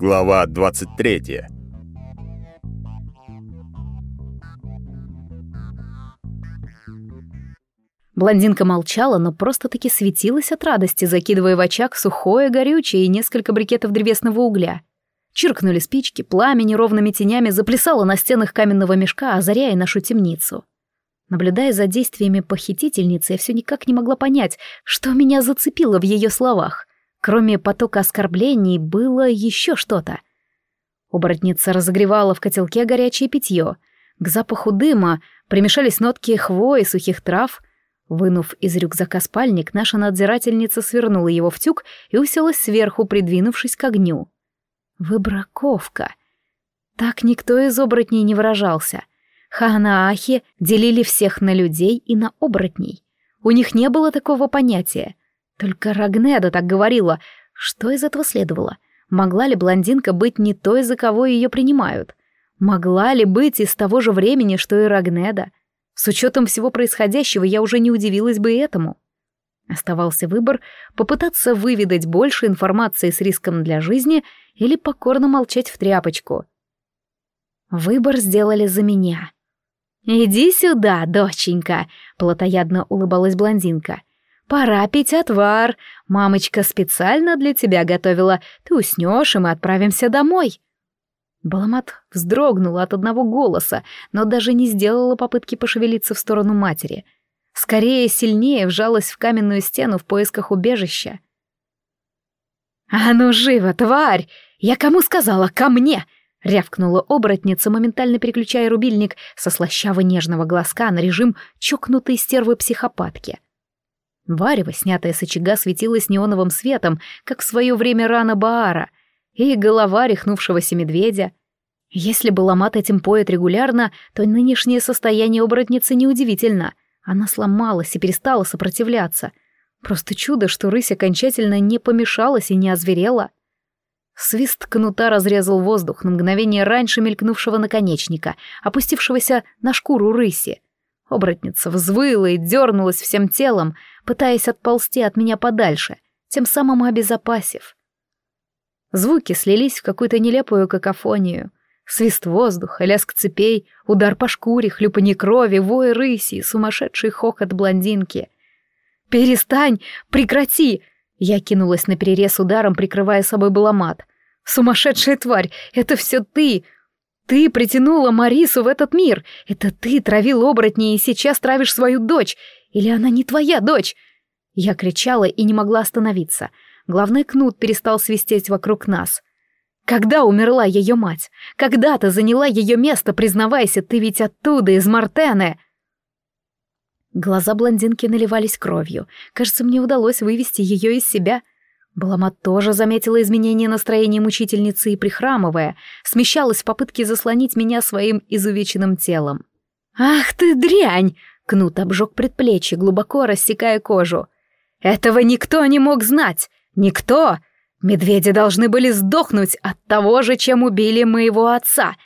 Глава 23. Блондинка молчала, но просто-таки светилась от радости, закидывая в очаг сухое, горючее и несколько брикетов древесного угля. Чиркнули спички, пламя неровными тенями заплясало на стенах каменного мешка, озаряя нашу темницу. Наблюдая за действиями похитительницы, я все никак не могла понять, что меня зацепило в ее словах. Кроме потока оскорблений было еще что-то. Оборотница разогревала в котелке горячее питье. К запаху дыма примешались нотки хвои, сухих трав. Вынув из рюкзака спальник, наша надзирательница свернула его в тюк и уселась сверху, придвинувшись к огню. Выбраковка. Так никто из оборотней не выражался. Ханаахи делили всех на людей и на оборотней. У них не было такого понятия. Только Рагнеда так говорила. Что из этого следовало? Могла ли блондинка быть не той, за кого ее принимают? Могла ли быть из того же времени, что и Рагнеда? С учетом всего происходящего я уже не удивилась бы этому. Оставался выбор попытаться выведать больше информации с риском для жизни или покорно молчать в тряпочку. Выбор сделали за меня. «Иди сюда, доченька», — плотоядно улыбалась блондинка. «Пора пить отвар. Мамочка специально для тебя готовила. Ты уснешь, и мы отправимся домой». Баламат вздрогнула от одного голоса, но даже не сделала попытки пошевелиться в сторону матери. Скорее, сильнее вжалась в каменную стену в поисках убежища. «А ну живо, тварь! Я кому сказала? Ко мне!» — рявкнула оборотница, моментально переключая рубильник со слащаво-нежного глазка на режим чокнутой стервы-психопатки. Варево, снятая с очага, светилась неоновым светом, как в свое время рана Баара, и голова рехнувшегося медведя. Если бы ломат этим поет регулярно, то нынешнее состояние оборотницы неудивительно. Она сломалась и перестала сопротивляться — Просто чудо, что рысь окончательно не помешалась и не озверела. Свист кнута разрезал воздух на мгновение раньше мелькнувшего наконечника, опустившегося на шкуру рыси. Оборотница взвыла и дернулась всем телом, пытаясь отползти от меня подальше, тем самым обезопасив. Звуки слились в какую-то нелепую какофонию. Свист воздуха, лязг цепей, удар по шкуре, хлюпанье крови, вой рыси, сумасшедший хохот блондинки — «Перестань! Прекрати!» Я кинулась на перерез ударом, прикрывая собой баламат. «Сумасшедшая тварь! Это все ты! Ты притянула Марису в этот мир! Это ты травил оборотней и сейчас травишь свою дочь! Или она не твоя дочь?» Я кричала и не могла остановиться. Главный кнут перестал свистеть вокруг нас. «Когда умерла ее мать? Когда ты заняла ее место, признавайся, ты ведь оттуда, из Мартены!» Глаза блондинки наливались кровью. Кажется, мне удалось вывести ее из себя. Баламат тоже заметила изменение настроения мучительницы и, прихрамывая, смещалась в попытке заслонить меня своим изувеченным телом. «Ах ты дрянь!» — Кнут обжег предплечье, глубоко рассекая кожу. «Этого никто не мог знать! Никто! Медведи должны были сдохнуть от того же, чем убили моего отца.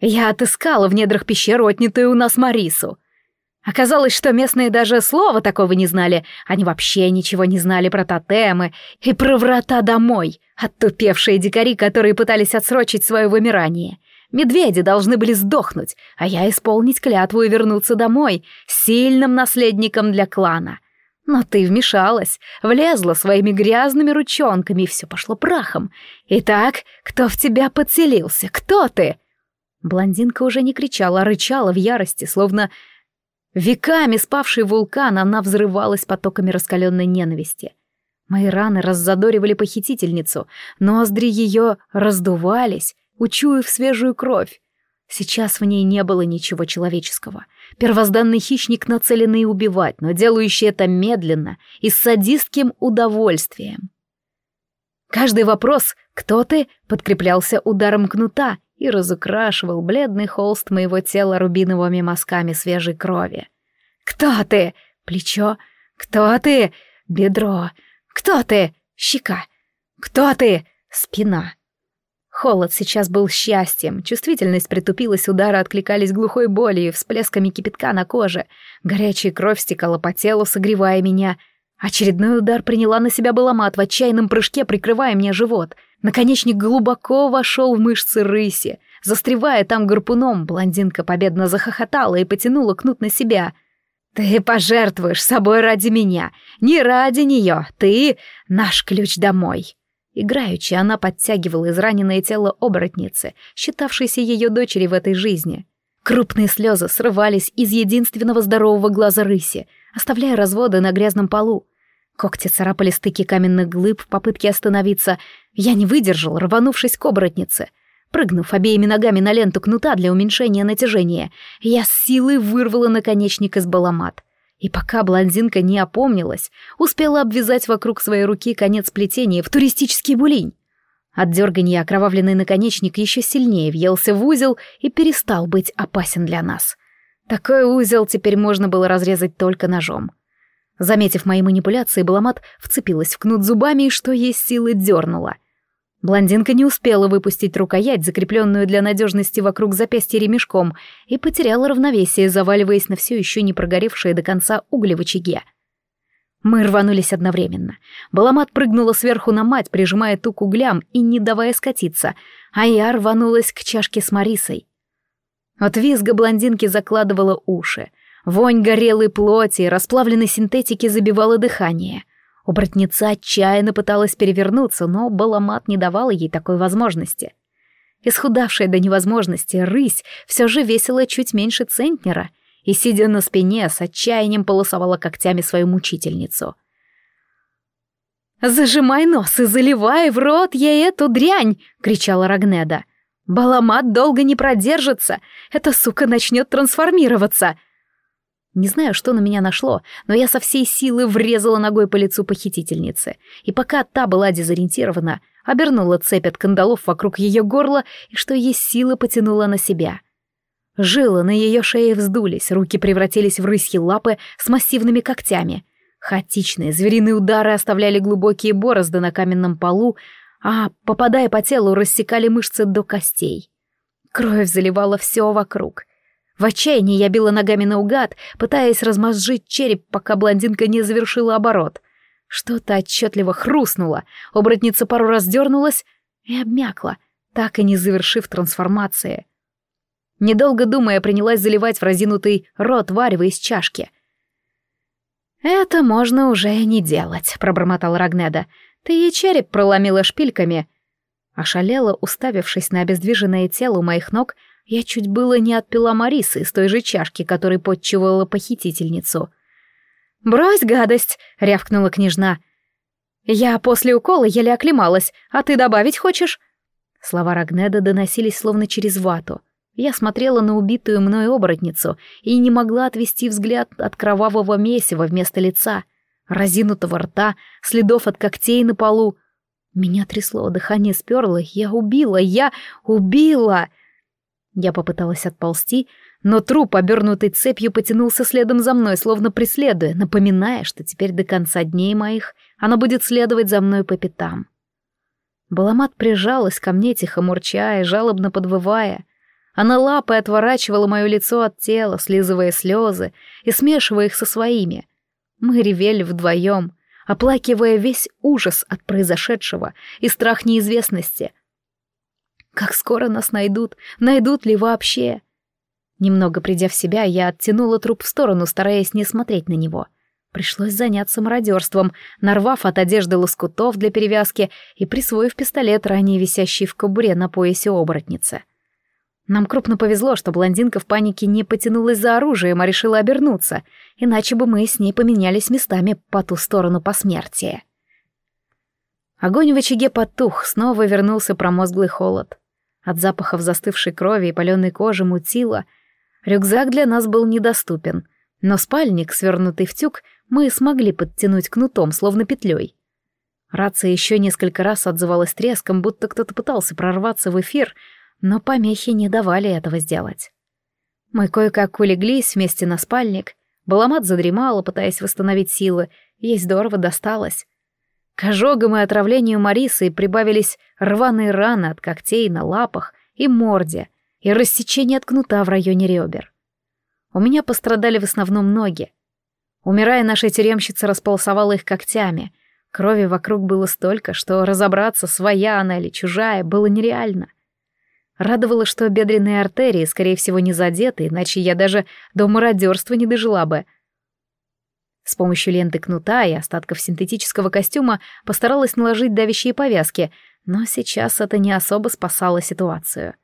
Я отыскала в недрах пещеры отнятую у нас Марису. Оказалось, что местные даже слова такого не знали. Они вообще ничего не знали про тотемы и про врата домой. Оттупевшие дикари, которые пытались отсрочить свое вымирание. Медведи должны были сдохнуть, а я исполнить клятву и вернуться домой, сильным наследником для клана. Но ты вмешалась, влезла своими грязными ручонками, и все пошло прахом. Итак, кто в тебя подселился? Кто ты?» Блондинка уже не кричала, а рычала в ярости, словно Веками спавший вулкан, она взрывалась потоками раскаленной ненависти. Мои раны раззадоривали похитительницу, ноздри ее раздувались, учуяв свежую кровь. Сейчас в ней не было ничего человеческого. Первозданный хищник, нацеленный убивать, но делающий это медленно и с садистским удовольствием. Каждый вопрос «Кто ты?» подкреплялся ударом кнута, и разукрашивал бледный холст моего тела рубиновыми мазками свежей крови. «Кто ты?» «Плечо». «Кто ты?» «Бедро». «Кто ты?» «Щека». «Кто ты?» «Спина». Холод сейчас был счастьем, чувствительность притупилась, удары откликались глухой болью, всплесками кипятка на коже. Горячая кровь стекала по телу, согревая меня. Очередной удар приняла на себя Баламат в отчаянном прыжке, прикрывая мне живот — Наконечник глубоко вошел в мышцы рыси. Застревая там гарпуном, блондинка победно захохотала и потянула кнут на себя. «Ты пожертвуешь собой ради меня, не ради нее. Ты — наш ключ домой». Играючи, она подтягивала израненное тело оборотницы, считавшейся ее дочери в этой жизни. Крупные слезы срывались из единственного здорового глаза рыси, оставляя разводы на грязном полу. Когти царапали стыки каменных глыб в попытке остановиться. Я не выдержал, рванувшись к оборотнице. Прыгнув обеими ногами на ленту кнута для уменьшения натяжения, я с силой вырвала наконечник из баламат. И пока блондинка не опомнилась, успела обвязать вокруг своей руки конец плетения в туристический булинь. От дергания окровавленный наконечник еще сильнее въелся в узел и перестал быть опасен для нас. Такой узел теперь можно было разрезать только ножом. Заметив мои манипуляции, Баламат вцепилась в кнут зубами и что есть силы дернула. Блондинка не успела выпустить рукоять, закрепленную для надежности вокруг запястья ремешком, и потеряла равновесие, заваливаясь на все еще не прогоревшие до конца угли в очаге. Мы рванулись одновременно. Баламат прыгнула сверху на мать, прижимая ту к углям и не давая скатиться, а я рванулась к чашке с Марисой. От визга блондинки закладывала уши — Вонь горелой плоти и расплавленной синтетики забивала дыхание. Оборотница отчаянно пыталась перевернуться, но Баламат не давала ей такой возможности. Исхудавшая до невозможности рысь все же весила чуть меньше центнера и, сидя на спине, с отчаянием полосовала когтями свою мучительницу. «Зажимай нос и заливай в рот ей эту дрянь!» — кричала Рагнеда. «Баламат долго не продержится! Эта сука начнет трансформироваться!» Не знаю, что на меня нашло, но я со всей силы врезала ногой по лицу похитительницы, и пока та была дезориентирована, обернула цепь от кандалов вокруг ее горла и что есть силы потянула на себя. Жилы на ее шее вздулись, руки превратились в рысьи лапы с массивными когтями. Хаотичные звериные удары оставляли глубокие борозды на каменном полу, а, попадая по телу, рассекали мышцы до костей. Кровь заливала все вокруг — в отчаянии я била ногами наугад, пытаясь размозжить череп, пока блондинка не завершила оборот. Что-то отчетливо хрустнуло, оборотница пару раз дернулась и обмякла, так и не завершив трансформации. Недолго думая, принялась заливать в разинутый рот варево из чашки. «Это можно уже не делать», — пробормотал Рагнеда. «Ты ей череп проломила шпильками». Ошалела, уставившись на обездвиженное тело у моих ног, — я чуть было не отпила Марисы из той же чашки, которой подчевала похитительницу. «Брось гадость!» — рявкнула княжна. «Я после укола еле оклемалась, а ты добавить хочешь?» Слова Рагнеда доносились словно через вату. Я смотрела на убитую мной оборотницу и не могла отвести взгляд от кровавого месива вместо лица, разинутого рта, следов от когтей на полу. Меня трясло, дыхание сперло. Я убила, я убила! Я попыталась отползти, но труп, обернутый цепью, потянулся следом за мной, словно преследуя, напоминая, что теперь до конца дней моих оно будет следовать за мной по пятам. Баламат прижалась ко мне, тихо мурча и жалобно подвывая. Она лапой отворачивала мое лицо от тела, слизывая слезы и смешивая их со своими. Мы ревели вдвоем, оплакивая весь ужас от произошедшего и страх неизвестности — как скоро нас найдут? Найдут ли вообще? Немного придя в себя, я оттянула труп в сторону, стараясь не смотреть на него. Пришлось заняться мародерством, нарвав от одежды лоскутов для перевязки и присвоив пистолет, ранее висящий в кобуре на поясе оборотницы. Нам крупно повезло, что блондинка в панике не потянулась за оружием, а решила обернуться, иначе бы мы с ней поменялись местами по ту сторону посмертия. Огонь в очаге потух, снова вернулся промозглый холод. От запахов застывшей крови и паленой кожи мутило. Рюкзак для нас был недоступен, но спальник, свернутый в тюк, мы смогли подтянуть кнутом, словно петлей. Рация еще несколько раз отзывалась треском, будто кто-то пытался прорваться в эфир, но помехи не давали этого сделать. Мы кое-как улеглись вместе на спальник. Баламат задремала, пытаясь восстановить силы. Ей здорово досталось. К ожогам и отравлению Марисы прибавились рваные раны от когтей на лапах и морде и рассечение от кнута в районе ребер. У меня пострадали в основном ноги. Умирая, наша тюремщица располосовала их когтями. Крови вокруг было столько, что разобраться, своя она или чужая, было нереально. Радовало, что бедренные артерии, скорее всего, не задеты, иначе я даже до мародерства не дожила бы. С помощью ленты кнута и остатков синтетического костюма постаралась наложить давящие повязки, но сейчас это не особо спасало ситуацию.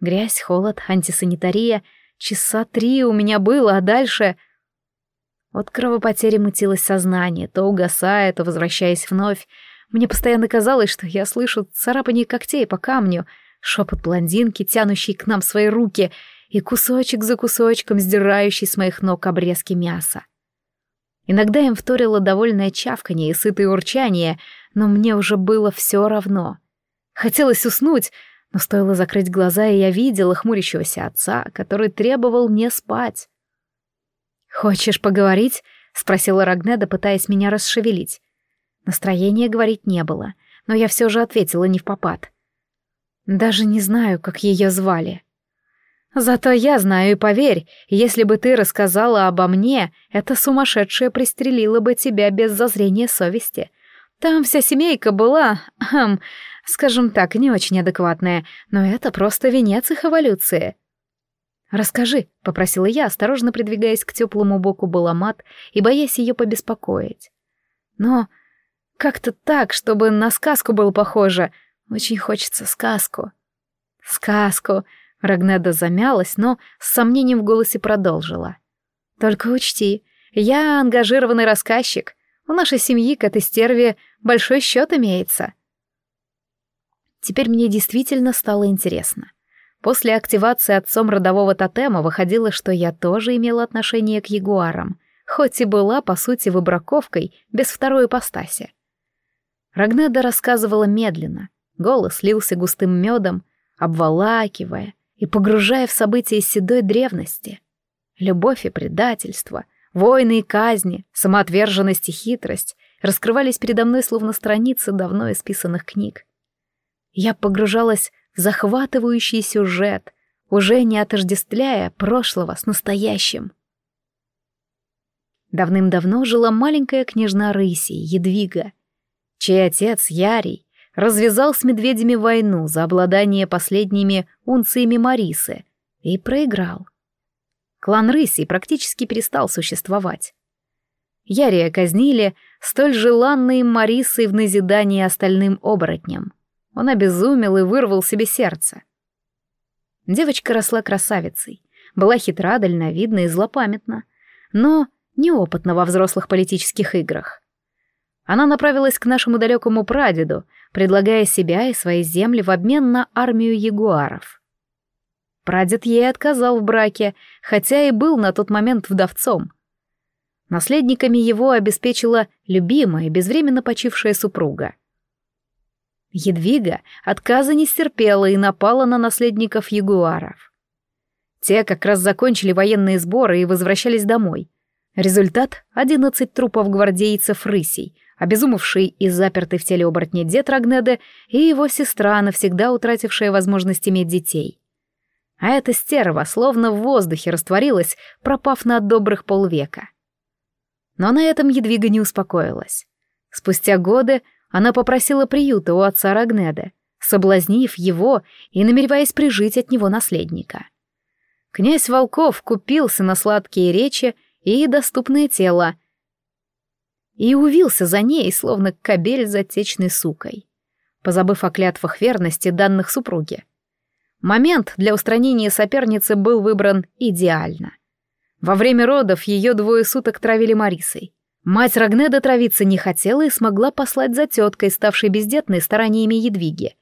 Грязь, холод, антисанитария. Часа три у меня было, а дальше... От кровопотери мутилось сознание, то угасая, то возвращаясь вновь. Мне постоянно казалось, что я слышу царапание когтей по камню, шепот блондинки, тянущий к нам свои руки, и кусочек за кусочком сдирающий с моих ног обрезки мяса. Иногда им вторило довольное чавканье и сытое урчание, но мне уже было все равно. Хотелось уснуть, но стоило закрыть глаза, и я видела хмурящегося отца, который требовал мне спать. «Хочешь поговорить?» — спросила Рагнеда, пытаясь меня расшевелить. Настроения говорить не было, но я все же ответила не в попад. Даже не знаю, как ее звали. Зато я знаю, и поверь, если бы ты рассказала обо мне, эта сумасшедшая пристрелила бы тебя без зазрения совести. Там вся семейка была, хм, скажем так, не очень адекватная, но это просто венец их эволюции. «Расскажи», — попросила я, осторожно придвигаясь к теплому боку Баламат и боясь ее побеспокоить. «Но как-то так, чтобы на сказку было похоже. Очень хочется сказку». «Сказку», — Рагнеда замялась, но с сомнением в голосе продолжила. «Только учти, я ангажированный рассказчик. У нашей семьи к этой стерве большой счет имеется». Теперь мне действительно стало интересно. После активации отцом родового тотема выходило, что я тоже имела отношение к ягуарам, хоть и была, по сути, выбраковкой без второй ипостаси. Рагнеда рассказывала медленно, голос лился густым медом, обволакивая и погружая в события седой древности. Любовь и предательство, войны и казни, самоотверженность и хитрость раскрывались передо мной словно страницы давно исписанных книг. Я погружалась захватывающий сюжет, уже не отождествляя прошлого с настоящим. Давным-давно жила маленькая княжна Рыси, Едвига, чей отец Ярий развязал с медведями войну за обладание последними унциями Марисы и проиграл. Клан Рыси практически перестал существовать. Ярия казнили столь желанной Марисой в назидание остальным оборотням. Он обезумел и вырвал себе сердце. Девочка росла красавицей, была хитра, дальновидна и злопамятна, но неопытна во взрослых политических играх. Она направилась к нашему далекому прадеду, предлагая себя и свои земли в обмен на армию ягуаров. Прадед ей отказал в браке, хотя и был на тот момент вдовцом. Наследниками его обеспечила любимая, безвременно почившая супруга — Едвига отказа не стерпела и напала на наследников ягуаров. Те как раз закончили военные сборы и возвращались домой. Результат — одиннадцать трупов гвардейцев рысей, обезумевший и запертый в теле оборотня дед Рагнеде и его сестра, навсегда утратившая возможность иметь детей. А эта стерва словно в воздухе растворилась, пропав на добрых полвека. Но на этом Едвига не успокоилась. Спустя годы она попросила приюта у отца Рагнеда, соблазнив его и намереваясь прижить от него наследника. Князь Волков купился на сладкие речи и доступное тело, и увился за ней, словно кобель за течной сукой, позабыв о клятвах верности данных супруге. Момент для устранения соперницы был выбран идеально. Во время родов ее двое суток травили Марисой. Мать Рагнеда травиться не хотела и смогла послать за теткой, ставшей бездетной стараниями Едвиги.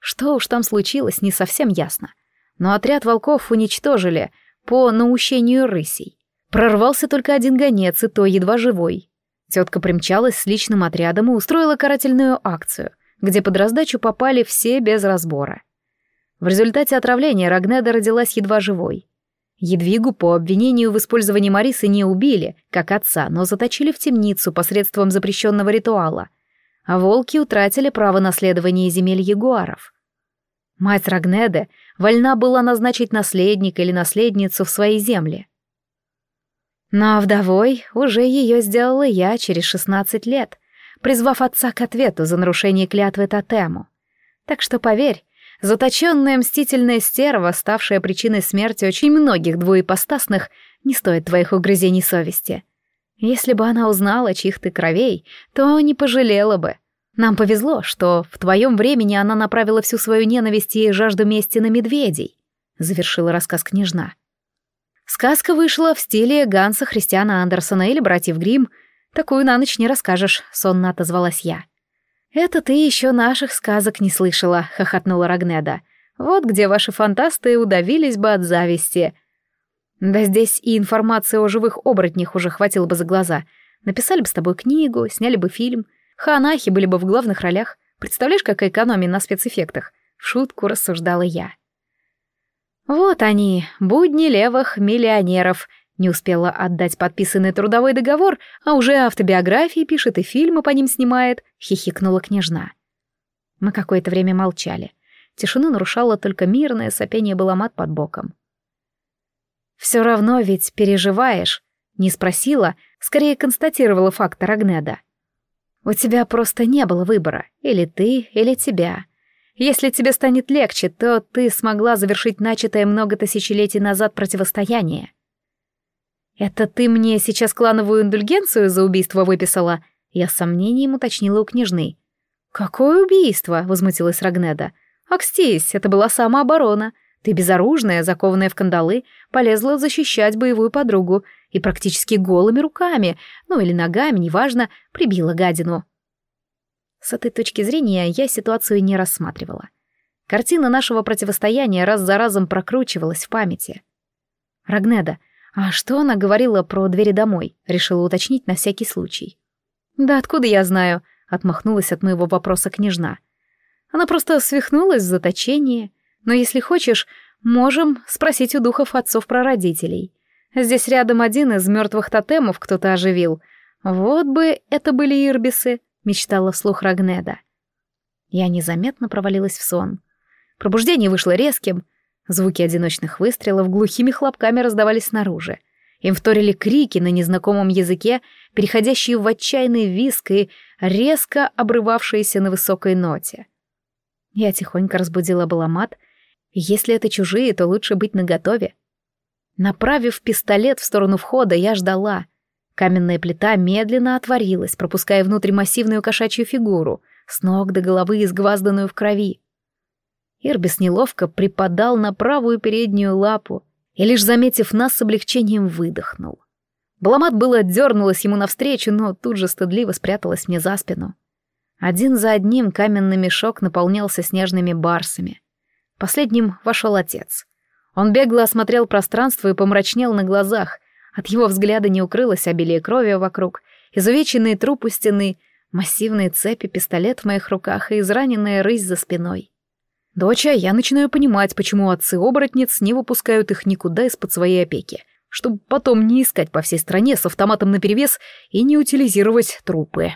Что уж там случилось, не совсем ясно. Но отряд волков уничтожили по наущению рысей. Прорвался только один гонец, и то едва живой. Тетка примчалась с личным отрядом и устроила карательную акцию, где под раздачу попали все без разбора. В результате отравления Рагнеда родилась едва живой. Едвигу по обвинению в использовании Марисы не убили, как отца, но заточили в темницу посредством запрещенного ритуала. А волки утратили право наследования земель ягуаров. Мать Рагнеде вольна была назначить наследника или наследницу в своей земле. Но вдовой уже ее сделала я через 16 лет, призвав отца к ответу за нарушение клятвы тотему. Так что поверь, заточенная мстительная стерва, ставшая причиной смерти очень многих двуепостасных, не стоит твоих угрызений совести. Если бы она узнала, чьих ты кровей, то не пожалела бы. Нам повезло, что в твоем времени она направила всю свою ненависть и жажду мести на медведей», — завершила рассказ княжна. Сказка вышла в стиле Ганса Христиана Андерсона или братьев Гримм. Такую на ночь не расскажешь, сонно отозвалась я. «Это ты еще наших сказок не слышала», — хохотнула Рагнеда. «Вот где ваши фантасты удавились бы от зависти». Да здесь и информации о живых оборотнях уже хватило бы за глаза. Написали бы с тобой книгу, сняли бы фильм. Ханахи были бы в главных ролях. Представляешь, какая экономия на спецэффектах? В шутку рассуждала я. Вот они, будни левых миллионеров. Не успела отдать подписанный трудовой договор, а уже автобиографии пишет и фильмы по ним снимает, хихикнула княжна. Мы какое-то время молчали. Тишину нарушало только мирное сопение баламат под боком. «Все равно ведь переживаешь», — не спросила, скорее констатировала факт Рагнеда. «У тебя просто не было выбора, или ты, или тебя. Если тебе станет легче, то ты смогла завершить начатое много тысячелетий назад противостояние». «Это ты мне сейчас клановую индульгенцию за убийство выписала?» Я с сомнением уточнила у княжны. «Какое убийство?» — возмутилась Рагнеда. «Акстись, это была самооборона. Ты безоружная, закованная в кандалы, полезла защищать боевую подругу и практически голыми руками, ну или ногами, неважно, прибила гадину. С этой точки зрения я ситуацию не рассматривала. Картина нашего противостояния раз за разом прокручивалась в памяти. Рагнеда, а что она говорила про двери домой? Решила уточнить на всякий случай. Да откуда я знаю? Отмахнулась от моего вопроса княжна. Она просто свихнулась в заточении. Но если хочешь, можем спросить у духов отцов про родителей. Здесь рядом один из мертвых тотемов кто-то оживил. Вот бы это были ирбисы, мечтала вслух Рагнеда. Я незаметно провалилась в сон. Пробуждение вышло резким. Звуки одиночных выстрелов глухими хлопками раздавались снаружи. Им вторили крики на незнакомом языке, переходящие в отчаянный виск и резко обрывавшиеся на высокой ноте. Я тихонько разбудила Баламат — если это чужие, то лучше быть наготове. Направив пистолет в сторону входа, я ждала. Каменная плита медленно отворилась, пропуская внутрь массивную кошачью фигуру, с ног до головы изгвазданную в крови. Ирбис неловко припадал на правую переднюю лапу и, лишь заметив нас, с облегчением выдохнул. Баламат было отдернулась ему навстречу, но тут же стыдливо спряталась мне за спину. Один за одним каменный мешок наполнялся снежными барсами. Последним вошел отец. Он бегло осмотрел пространство и помрачнел на глазах. От его взгляда не укрылось обилие крови вокруг, изувеченные трупы стены, массивные цепи, пистолет в моих руках и израненная рысь за спиной. Доча, я начинаю понимать, почему отцы-оборотниц не выпускают их никуда из-под своей опеки, чтобы потом не искать по всей стране с автоматом наперевес и не утилизировать трупы.